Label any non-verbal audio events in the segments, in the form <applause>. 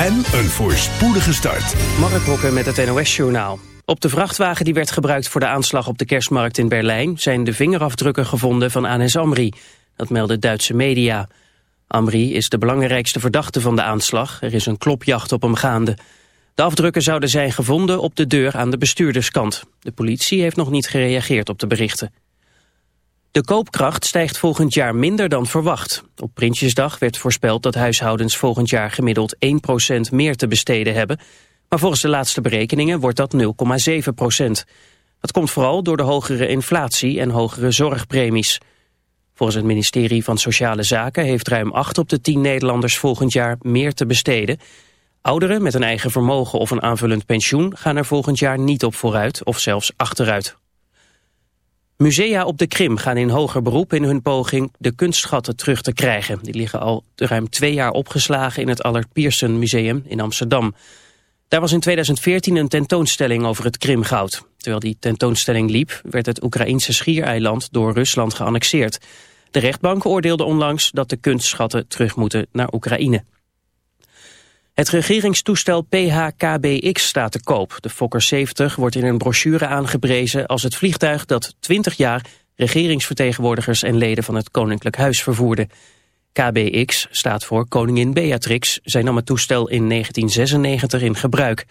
en een voorspoedige start. Mark Hokker met het NOS-journaal. Op de vrachtwagen die werd gebruikt voor de aanslag op de kerstmarkt in Berlijn... zijn de vingerafdrukken gevonden van Anes Amri. Dat melden Duitse media. Amri is de belangrijkste verdachte van de aanslag. Er is een klopjacht op hem gaande. De afdrukken zouden zijn gevonden op de deur aan de bestuurderskant. De politie heeft nog niet gereageerd op de berichten. De koopkracht stijgt volgend jaar minder dan verwacht. Op Prinsjesdag werd voorspeld dat huishoudens volgend jaar gemiddeld 1% meer te besteden hebben. Maar volgens de laatste berekeningen wordt dat 0,7%. Dat komt vooral door de hogere inflatie en hogere zorgpremies. Volgens het ministerie van Sociale Zaken heeft ruim 8 op de 10 Nederlanders volgend jaar meer te besteden. Ouderen met een eigen vermogen of een aanvullend pensioen gaan er volgend jaar niet op vooruit of zelfs achteruit. Musea op de Krim gaan in hoger beroep in hun poging de kunstschatten terug te krijgen. Die liggen al ruim twee jaar opgeslagen in het Allard Pierson Museum in Amsterdam. Daar was in 2014 een tentoonstelling over het Krimgoud. Terwijl die tentoonstelling liep, werd het Oekraïnse schiereiland door Rusland geannexeerd. De rechtbank oordeelde onlangs dat de kunstschatten terug moeten naar Oekraïne. Het regeringstoestel PHKBX staat te koop. De Fokker 70 wordt in een brochure aangeprezen als het vliegtuig dat 20 jaar regeringsvertegenwoordigers en leden van het Koninklijk Huis vervoerde. KBX staat voor Koningin Beatrix. Zij nam het toestel in 1996 in gebruik.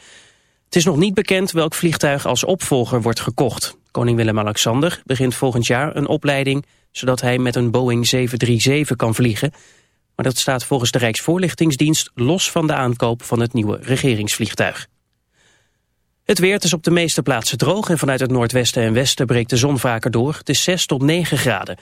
Het is nog niet bekend welk vliegtuig als opvolger wordt gekocht. Koning Willem-Alexander begint volgend jaar een opleiding... zodat hij met een Boeing 737 kan vliegen... Maar dat staat volgens de Rijksvoorlichtingsdienst los van de aankoop van het nieuwe regeringsvliegtuig. Het weer is op de meeste plaatsen droog en vanuit het noordwesten en westen breekt de zon vaker door. Het is 6 tot 9 graden.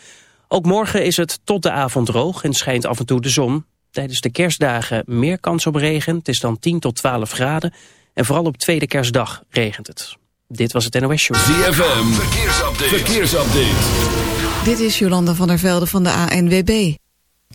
Ook morgen is het tot de avond droog en schijnt af en toe de zon. Tijdens de kerstdagen meer kans op regen. Het is dan 10 tot 12 graden. En vooral op tweede kerstdag regent het. Dit was het NOS Show. ZFM, verkeersupdate. verkeersupdate. Dit is Jolanda van der Velde van de ANWB.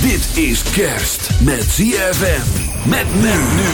Dit is kerst met ZFM. Met men nu.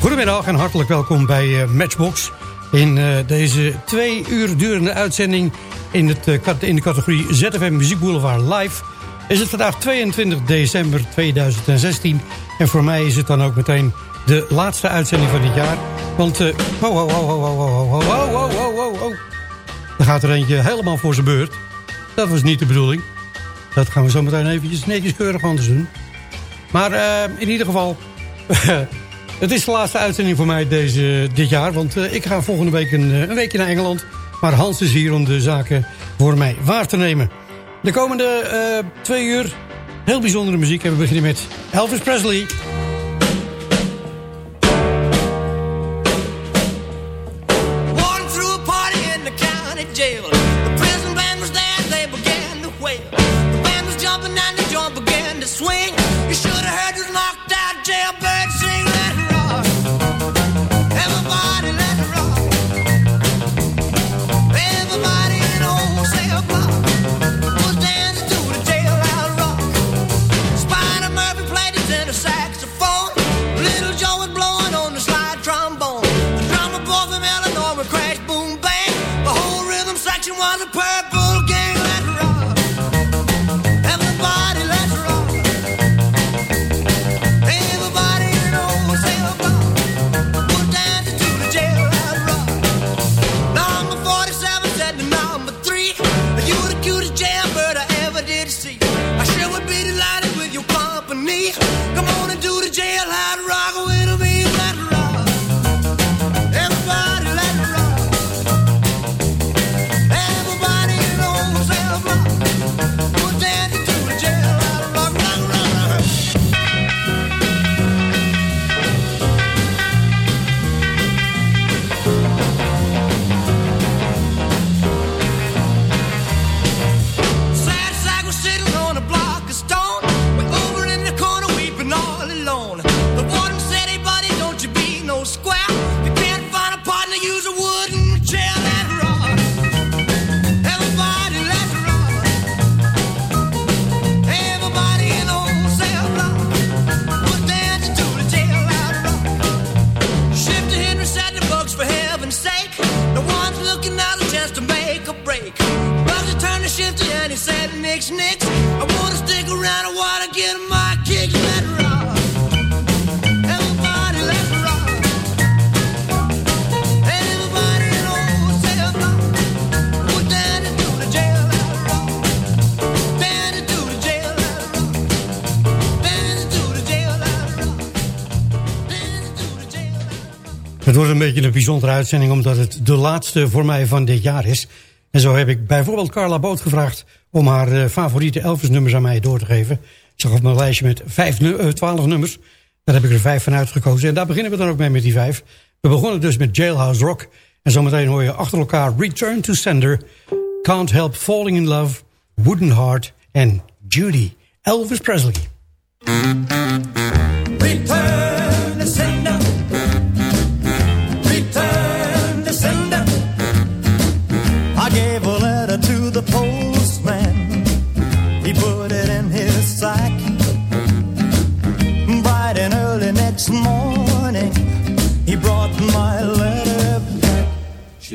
Goedemiddag en hartelijk welkom bij eh, Matchbox. In eh, deze twee uur durende uitzending in, het, eh, in de categorie ZFM Muziek Boulevard Live... is het vandaag 22 december 2016. En voor mij is het dan ook meteen de laatste uitzending van dit jaar. Want, eh ho, ho, ho, ho, ho, ho, ho, ho, ho, ho. Er gaat er eentje helemaal voor zijn beurt. Dat was niet de bedoeling. Dat gaan we zo meteen eventjes netjes keurig anders doen. Maar eh, in ieder geval... Het is de laatste uitzending voor mij deze, dit jaar. Want eh, ik ga volgende week een, eh, een weekje naar Engeland. Maar Hans is hier om de zaken voor mij waar te nemen. De komende eh, twee uur heel bijzondere muziek. En we beginnen met Elvis Presley. Walking beetje een bijzondere uitzending... omdat het de laatste voor mij van dit jaar is. En zo heb ik bijvoorbeeld Carla Boot gevraagd... om haar eh, favoriete Elvis-nummers aan mij door te geven. Ze gaf me een lijstje met vijf, uh, twaalf nummers. Daar heb ik er vijf van uitgekozen. En daar beginnen we dan ook mee met die vijf. We begonnen dus met Jailhouse Rock. En zometeen hoor je achter elkaar Return to Sender... Can't Help Falling in Love, Wooden Heart en Judy, Elvis Presley.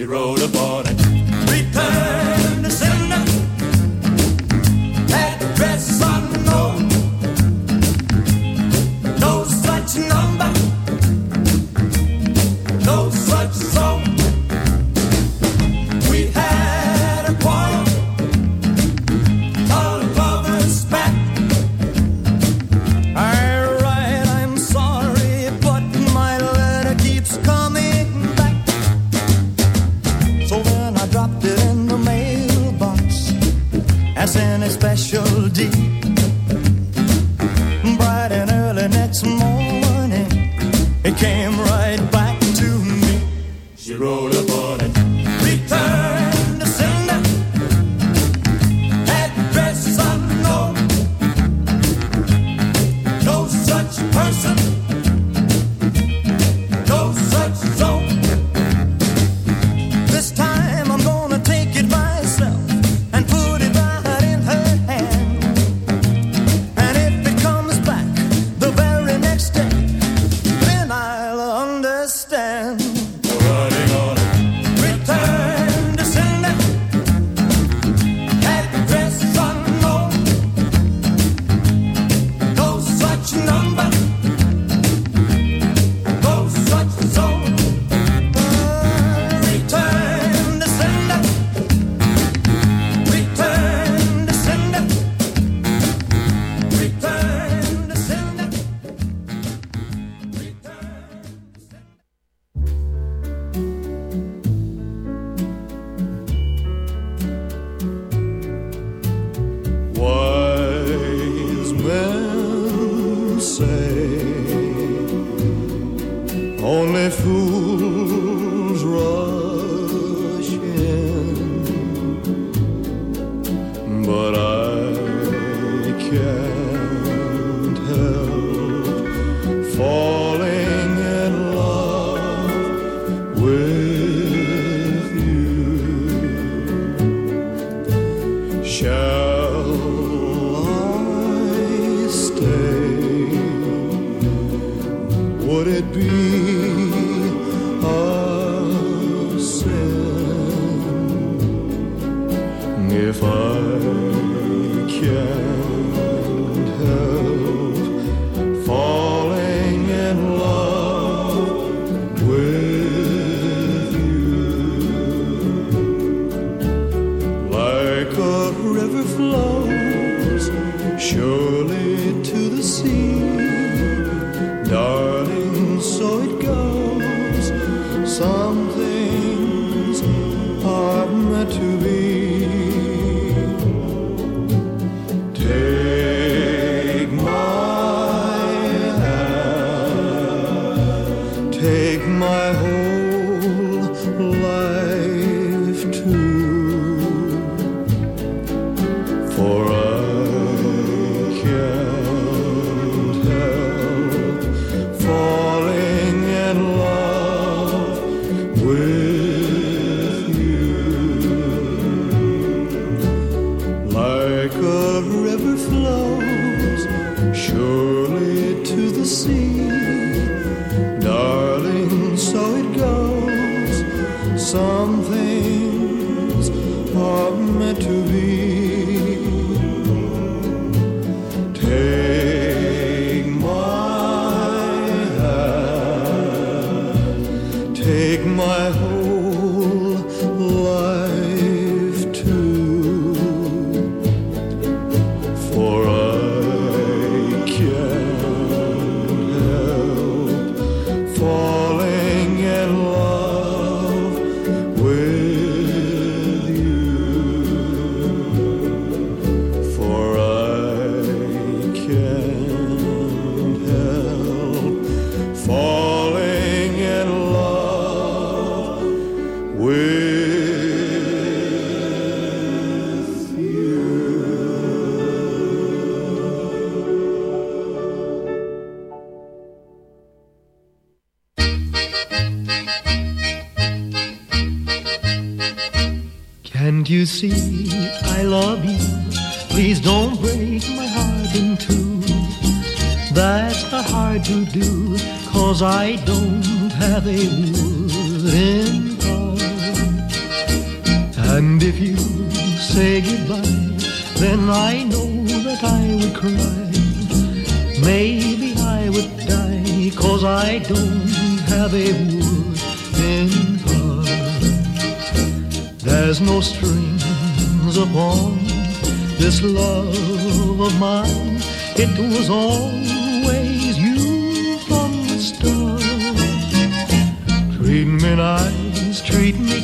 rode a boat.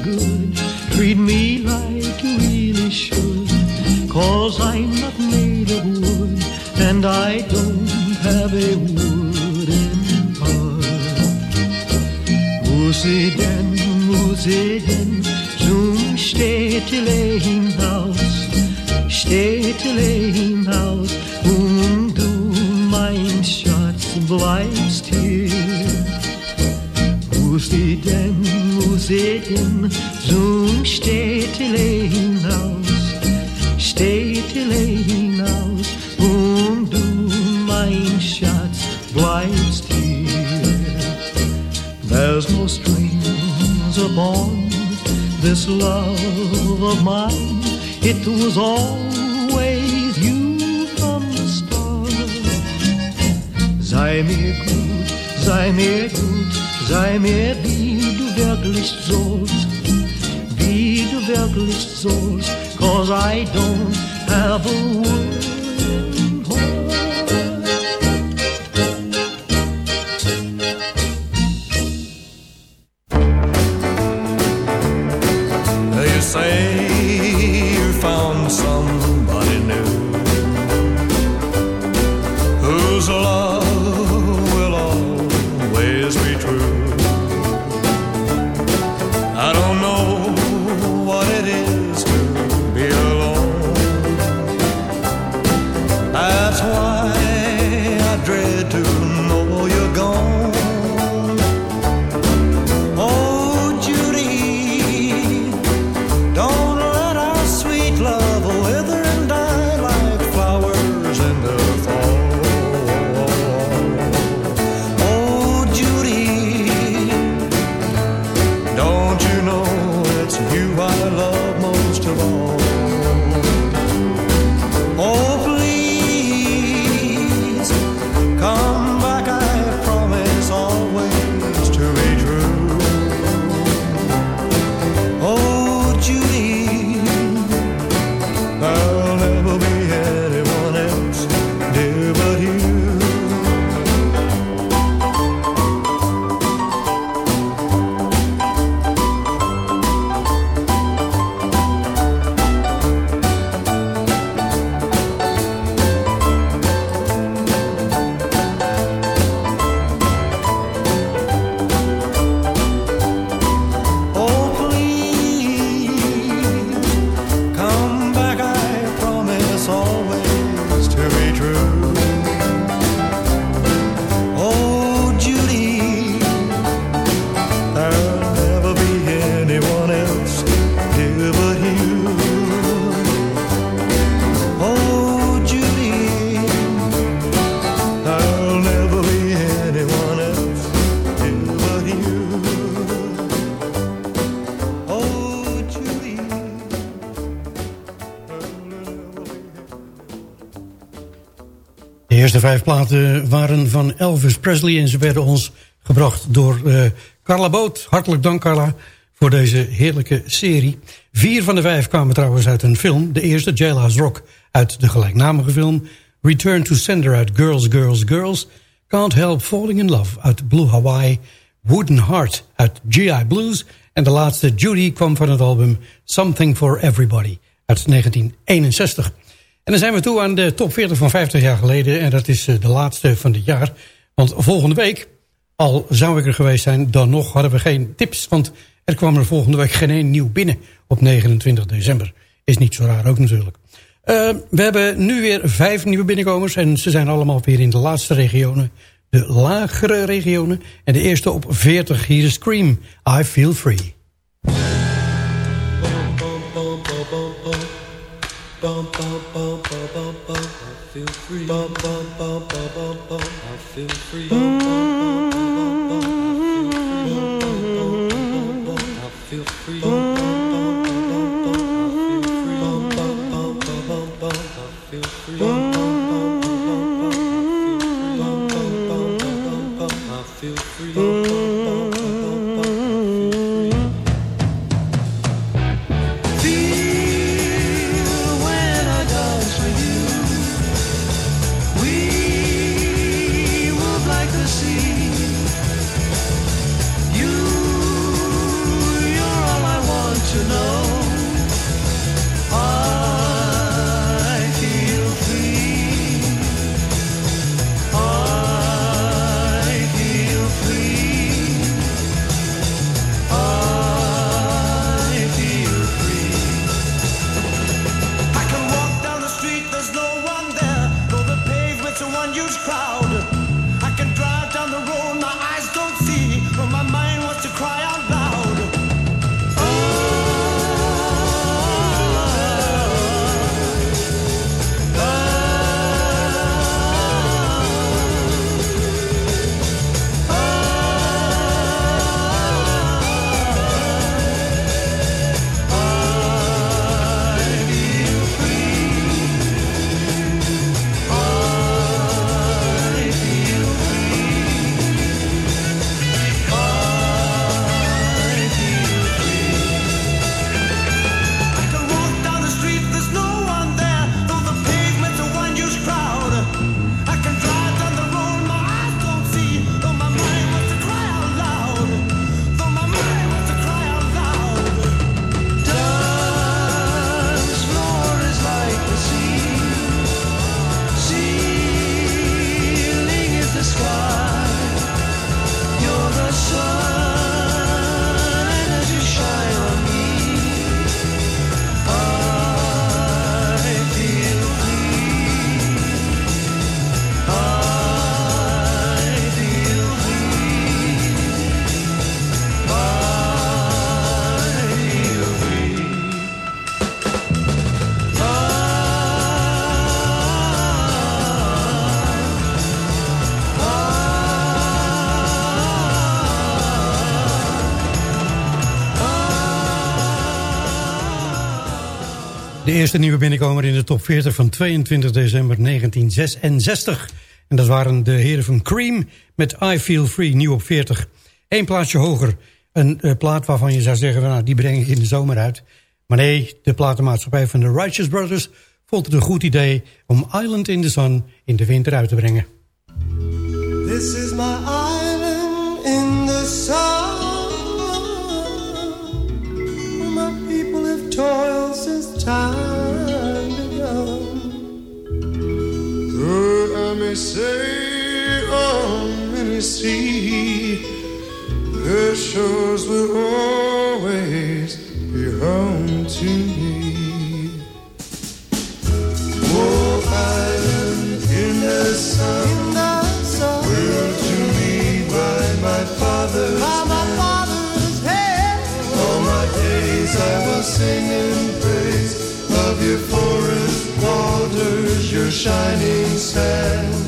Good, treat me like you really should. Cause I'm not made of wood, and I don't have a wooden heart. Musi denn, musi denn, zum Städtele hinaus, Städtele hinaus, und du, mein Schatz, bleibst hier. Musi denn, musi denn, zum Städtele hinaus, Städtele hinaus, und du, mein Schatz, bleibst hier. There's no strings upon this love of mine. It was always you from the start. Sei mir gut, sei mir gut, sei mir wie du wirklich sollst, wie du wirklich sollst, cause I don't have a wooden vijf platen waren van Elvis Presley... en ze werden ons gebracht door uh, Carla Boot. Hartelijk dank, Carla, voor deze heerlijke serie. Vier van de vijf kwamen trouwens uit een film. De eerste, Jailhouse Rock, uit de gelijknamige film. Return to Sender uit Girls, Girls, Girls. Can't Help Falling in Love uit Blue Hawaii. Wooden Heart uit G.I. Blues. En de laatste, Judy, kwam van het album Something for Everybody uit 1961. En dan zijn we toe aan de top 40 van 50 jaar geleden. En dat is eh, de laatste van dit jaar. Want volgende week, al zou ik er geweest zijn... dan nog hadden we geen tips. Want er kwam er volgende week geen één nieuw binnen op 29 december. Is niet zo raar ook natuurlijk. Uh, we hebben nu weer vijf nieuwe binnenkomers. En ze zijn allemaal weer in de laatste regionen. De lagere regionen. En de eerste op 40. Hier is Scream. I Feel Free. Bum bum bum bum bum bum. I feel free. Bum bum bum bum bum bum. I feel free. Bum bum bum De eerste nieuwe binnenkomer in de top 40 van 22 december 1966. En dat waren de heren van Cream met I Feel Free, nieuw op 40. Eén plaatsje hoger. Een eh, plaat waarvan je zou zeggen, nou, die breng ik in de zomer uit. Maar nee, de platenmaatschappij van de Righteous Brothers vond het een goed idee... om Island in the Sun in de winter uit te brengen. This is my island in the sun. Toiled since time begun. Though I may say on many sea, the shores will always be home to me. Shining sand.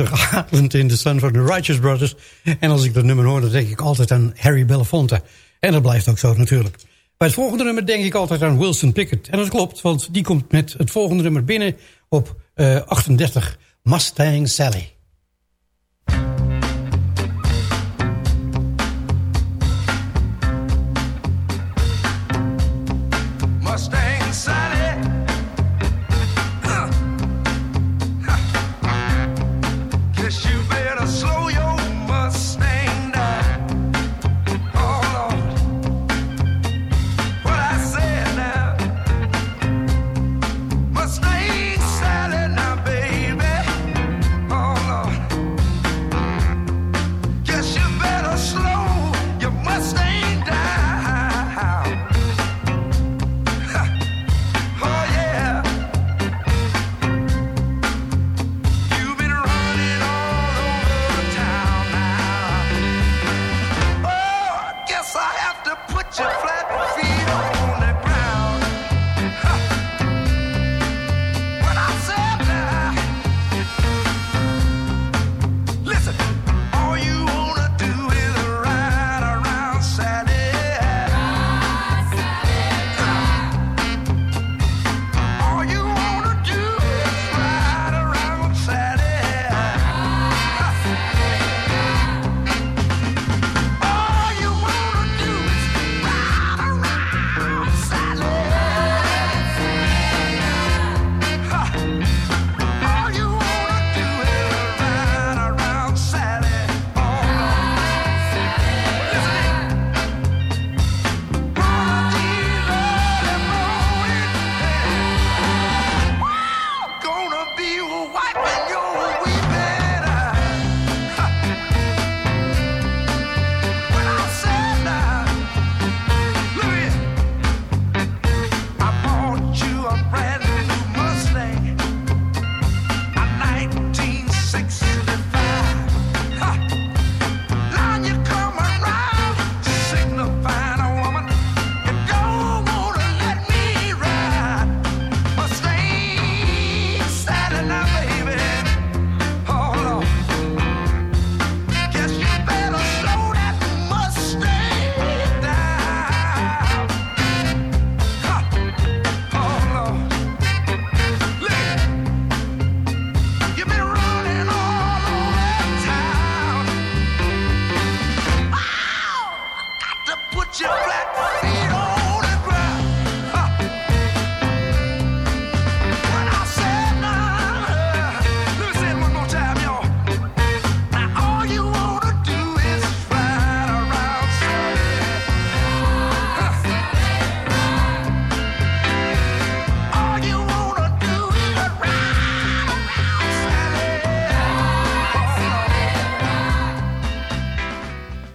Op 39, Island in the Sun van de Righteous Brothers. En als ik dat nummer hoor, dan denk ik altijd aan Harry Belafonte. En dat blijft ook zo natuurlijk. Bij het volgende nummer denk ik altijd aan Wilson Pickett. En dat klopt, want die komt met het volgende nummer binnen op eh, 38, Mustang Sally.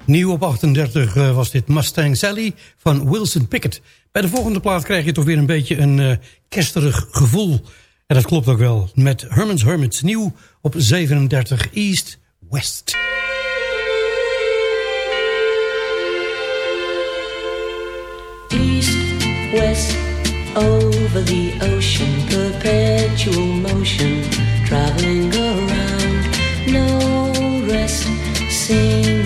Nieuw op 38 eh, was dit Mustang Sally van Wilson Pickett. Bij de volgende plaat krijg je toch weer een beetje een eh, kesterig gevoel. En dat klopt ook wel. Met Herman's Hermits nieuw op 37 East West. East West over the ocean perpetual motion traveling around no rest sing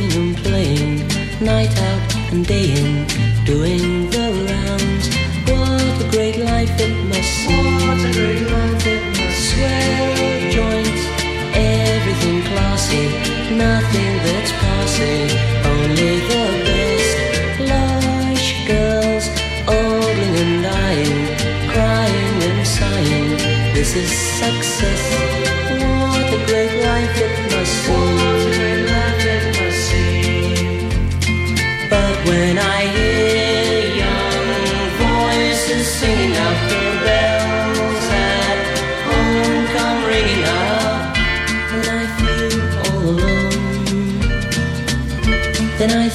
night out and day in, doing the rounds. What a great life it must seem. What a great life it must Swear joints, everything classy, nothing that's passing, only the best. Lush girls, ogling and dying, crying and sighing. This is success.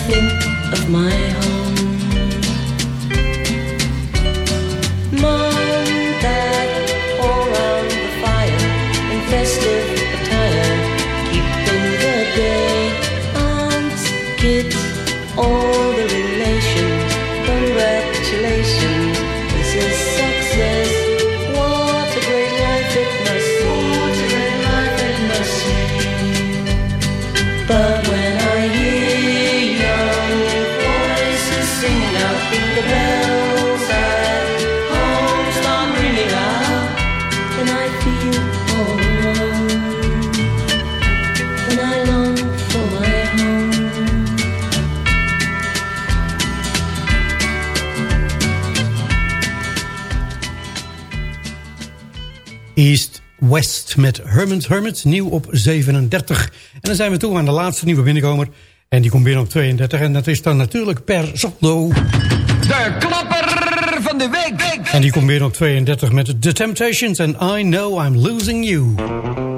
nothing of mine. East West met Hermans Hermits, nieuw op 37. En dan zijn we toe aan de laatste nieuwe binnenkomer. En die komt binnen op 32 en dat is dan natuurlijk per zondag. De klapper van de week. En die komt weer op 32 met The Temptations en I Know I'm Losing You.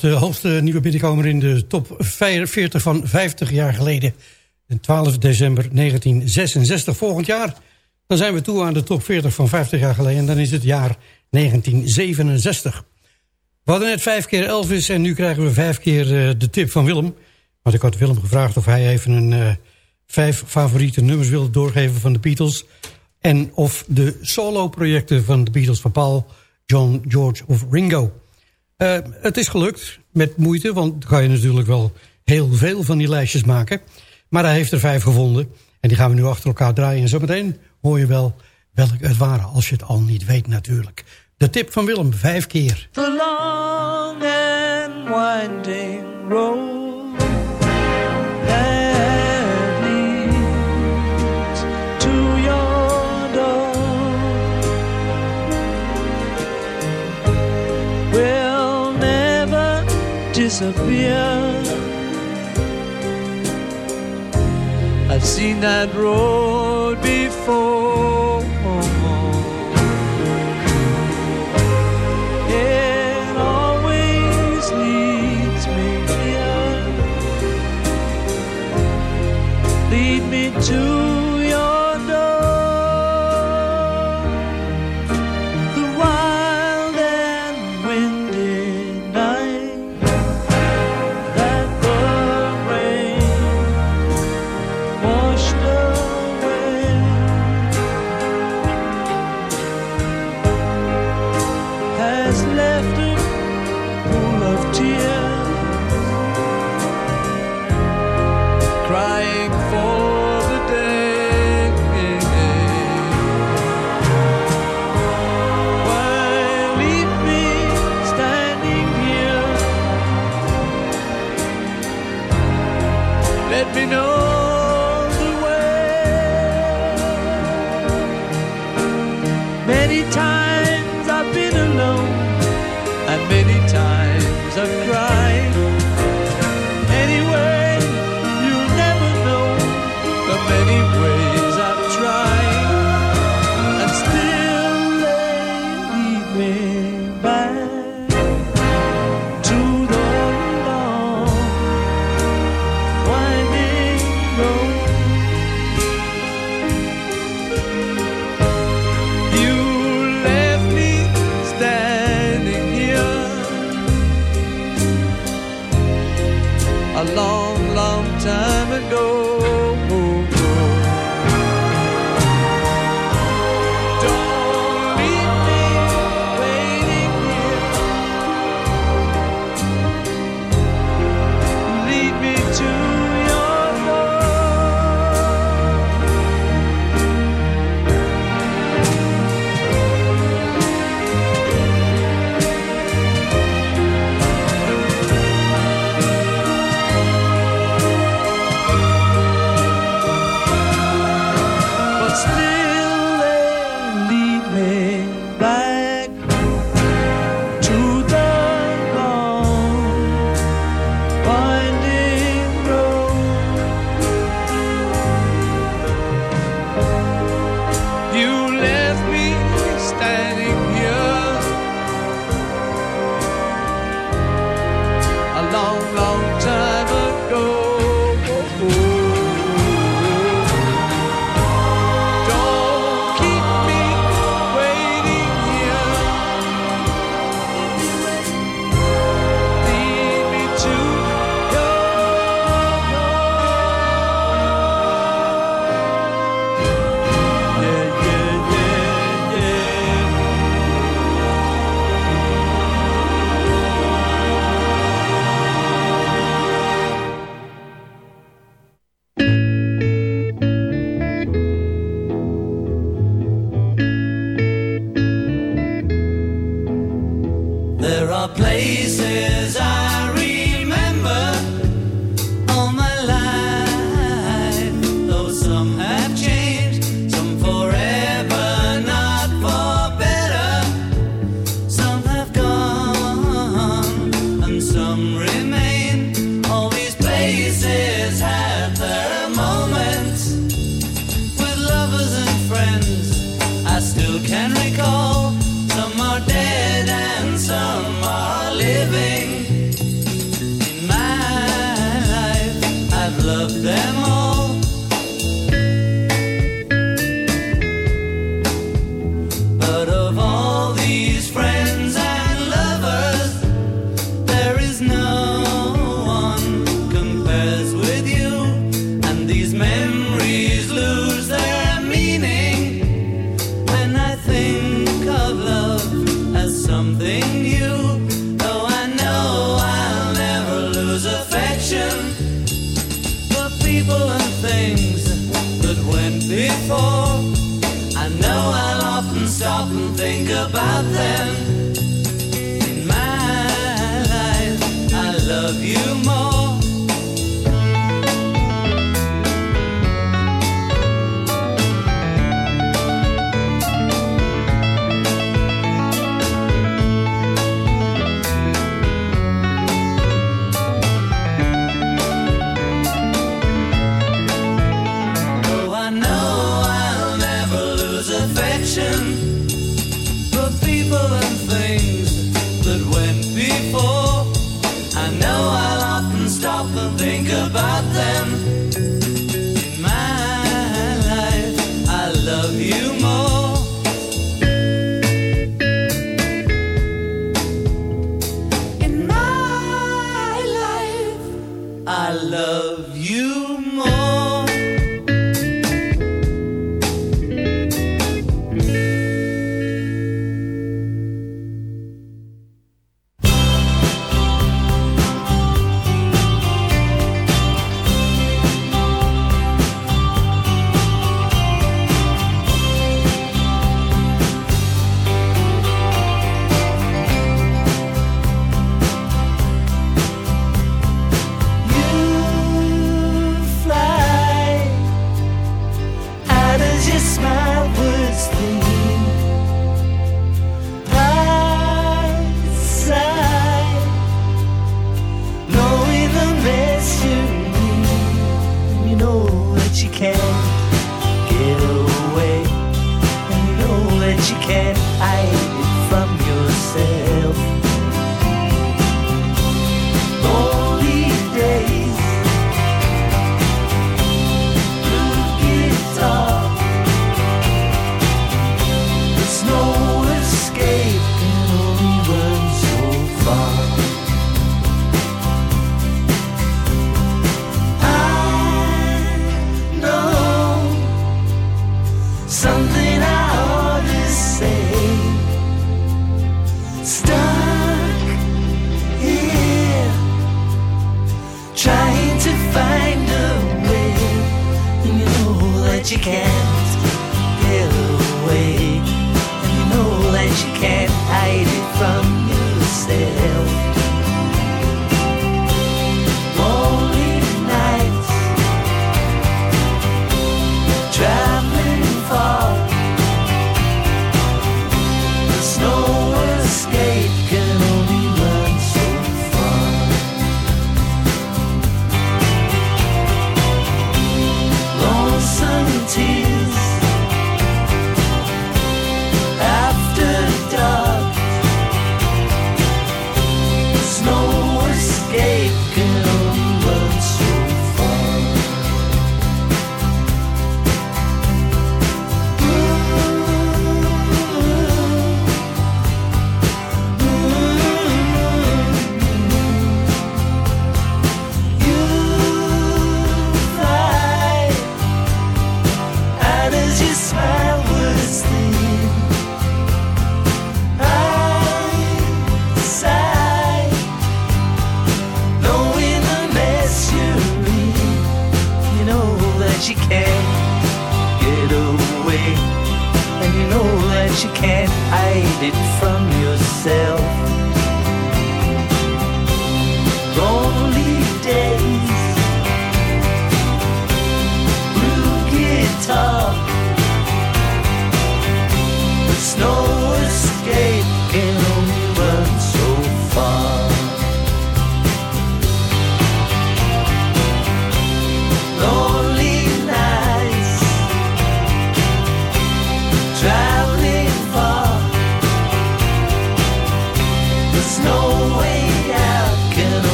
de hoogste nieuwe binnenkomer in de top 40 van 50 jaar geleden. 12 december 1966, volgend jaar. Dan zijn we toe aan de top 40 van 50 jaar geleden. En dan is het jaar 1967. We hadden net vijf keer Elvis en nu krijgen we vijf keer eh, de tip van Willem. Want ik had Willem gevraagd of hij even een eh, vijf favoriete nummers wilde doorgeven van de Beatles. En of de solo-projecten van de Beatles van Paul, John, George of Ringo. Uh, het is gelukt, met moeite, want dan kan je natuurlijk wel heel veel van die lijstjes maken. Maar hij heeft er vijf gevonden en die gaan we nu achter elkaar draaien. En zometeen hoor je wel welke het waren, als je het al niet weet natuurlijk. De tip van Willem, vijf keer. The long and winding road disappear. I've seen that road before. There are places I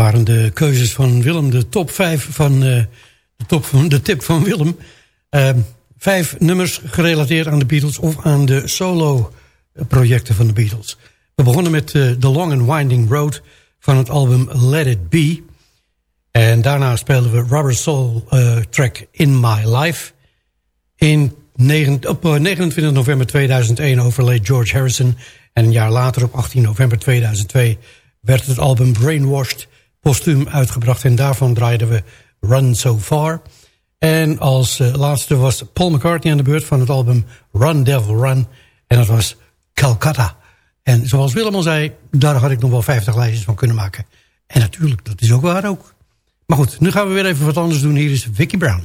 waren de keuzes van Willem, de top 5 van eh, de, top van, de tip van Willem. Uh, vijf nummers gerelateerd aan de Beatles of aan de solo-projecten van de Beatles. We begonnen met uh, The Long and Winding Road van het album Let It Be. En daarna speelden we Rubber Soul uh, track In My Life. In op 29 november 2001 overleed George Harrison. En een jaar later, op 18 november 2002, werd het album Brainwashed postuum uitgebracht. En daarvan draaiden we Run So Far. En als uh, laatste was Paul McCartney aan de beurt van het album Run Devil Run. En dat was Calcutta. En zoals Willem al zei, daar had ik nog wel 50 lijstjes van kunnen maken. En natuurlijk, dat is ook waar ook. Maar goed, nu gaan we weer even wat anders doen. Hier is Vicky Brown.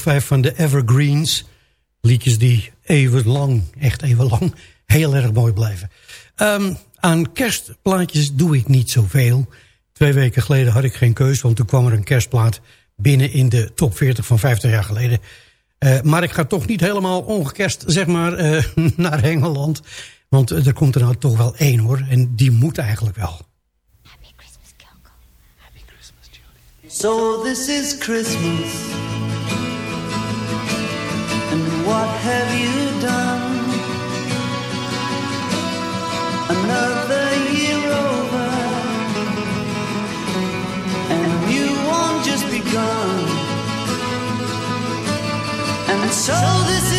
Top 5 van de Evergreens. Liedjes die even lang, echt even lang, heel erg mooi blijven. Ehm, aan kerstplaatjes doe ik niet zoveel. Twee weken geleden had ik geen keus, want toen kwam er een kerstplaat binnen in de top 40 van 50 jaar geleden. Eh, maar ik ga toch niet helemaal ongekerst, zeg maar, eh, <laughs> naar Engeland. Want er komt er nou toch wel één hoor, en die moet eigenlijk wel. Happy Christmas. So this is Christmas. What have you done? Another year over. And a new one just begun. And so this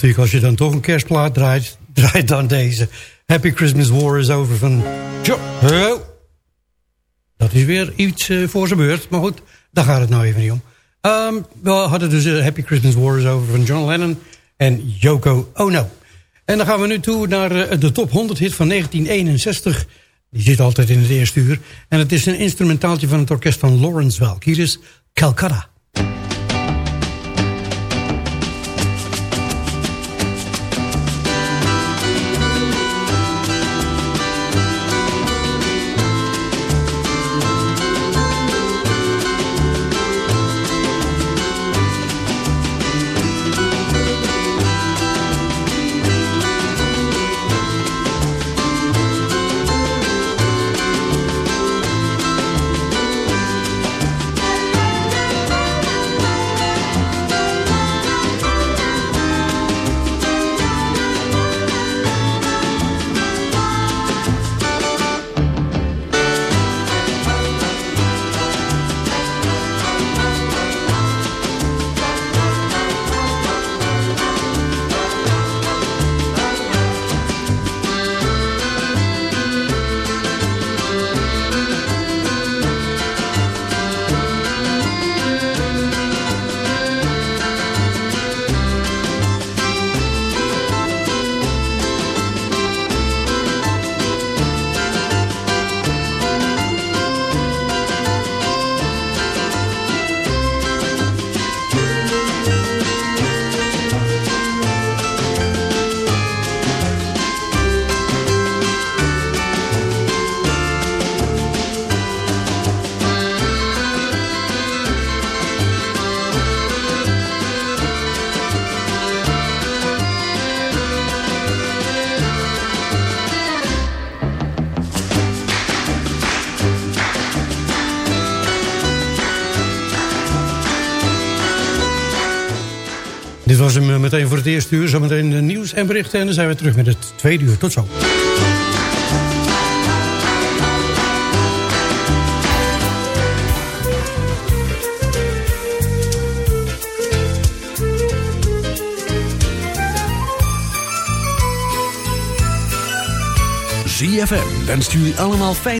mijn als je dan toch een kerstplaat draait... <laughs> draait dan deze. Happy Christmas War is over van... Jo Ho. Dat is weer iets eh, voor zijn beurt. Maar goed, daar gaat het nou even niet om. Ehm, we hadden dus eh, Happy Christmas War is over van John Lennon en Yoko Ono. En dan gaan we nu toe naar eh, de top 100 hit van 1961. Die zit altijd in het eerste uur. En het is een instrumentaaltje van het orkest van Lawrence Welk. Hier is. Calcutta, meteen voor het eerste uur. Zometeen nieuws en berichten. En dan zijn we terug met het tweede uur. Tot zo. ZFM wenst jullie allemaal fijn.